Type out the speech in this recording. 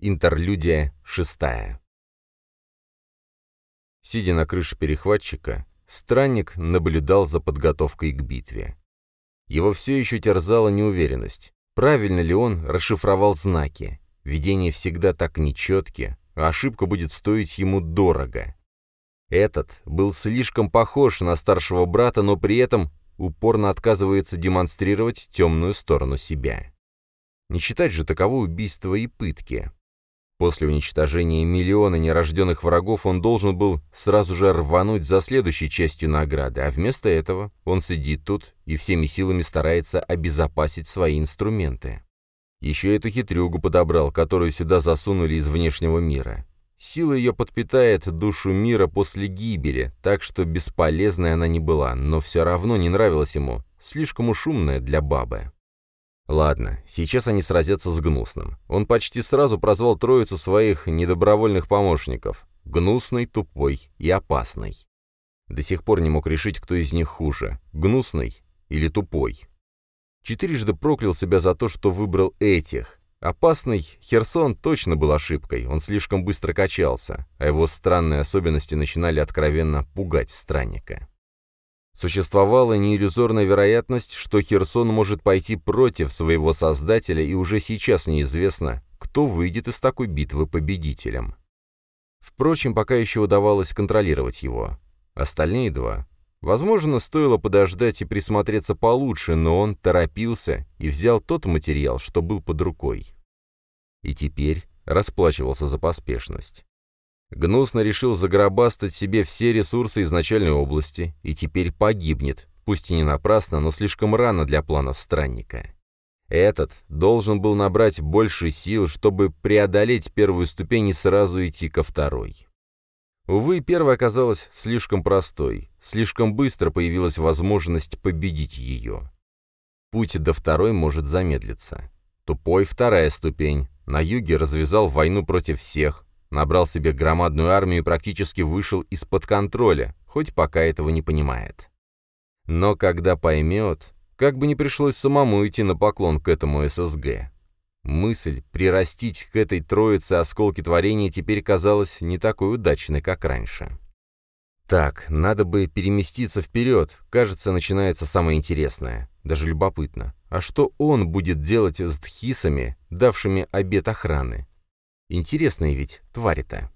Интерлюдия шестая. Сидя на крыше перехватчика, странник наблюдал за подготовкой к битве. Его все еще терзала неуверенность. Правильно ли он расшифровал знаки? Видения всегда так нечетки, а ошибка будет стоить ему дорого. Этот был слишком похож на старшего брата, но при этом упорно отказывается демонстрировать темную сторону себя. Не считать же таково убийство и пытки. После уничтожения миллиона нерожденных врагов он должен был сразу же рвануть за следующей частью награды, а вместо этого он сидит тут и всеми силами старается обезопасить свои инструменты. Еще эту хитрюгу подобрал, которую сюда засунули из внешнего мира. Сила ее подпитает душу мира после гибели, так что бесполезной она не была, но все равно не нравилась ему, слишком уж умная для бабы. Ладно, сейчас они сразятся с Гнусным. Он почти сразу прозвал троицу своих недобровольных помощников. Гнусный, тупой и опасный. До сих пор не мог решить, кто из них хуже, гнусный или тупой. Четырежды проклял себя за то, что выбрал этих. Опасный Херсон точно был ошибкой, он слишком быстро качался, а его странные особенности начинали откровенно пугать странника. Существовала неиллюзорная вероятность, что Херсон может пойти против своего создателя, и уже сейчас неизвестно, кто выйдет из такой битвы победителем. Впрочем, пока еще удавалось контролировать его. Остальные два. Возможно, стоило подождать и присмотреться получше, но он торопился и взял тот материал, что был под рукой. И теперь расплачивался за поспешность. Гнусно решил загробастать себе все ресурсы изначальной области и теперь погибнет, пусть и не напрасно, но слишком рано для планов странника. Этот должен был набрать больше сил, чтобы преодолеть первую ступень и сразу идти ко второй. Увы, первая оказалась слишком простой, слишком быстро появилась возможность победить ее. Путь до второй может замедлиться. Тупой вторая ступень. На юге развязал войну против всех, Набрал себе громадную армию и практически вышел из-под контроля, хоть пока этого не понимает. Но когда поймет, как бы не пришлось самому идти на поклон к этому ССГ. Мысль прирастить к этой троице осколки творения теперь казалась не такой удачной, как раньше. Так, надо бы переместиться вперед. Кажется, начинается самое интересное. Даже любопытно. А что он будет делать с тхисами, давшими обет охраны? Интересные ведь твари-то.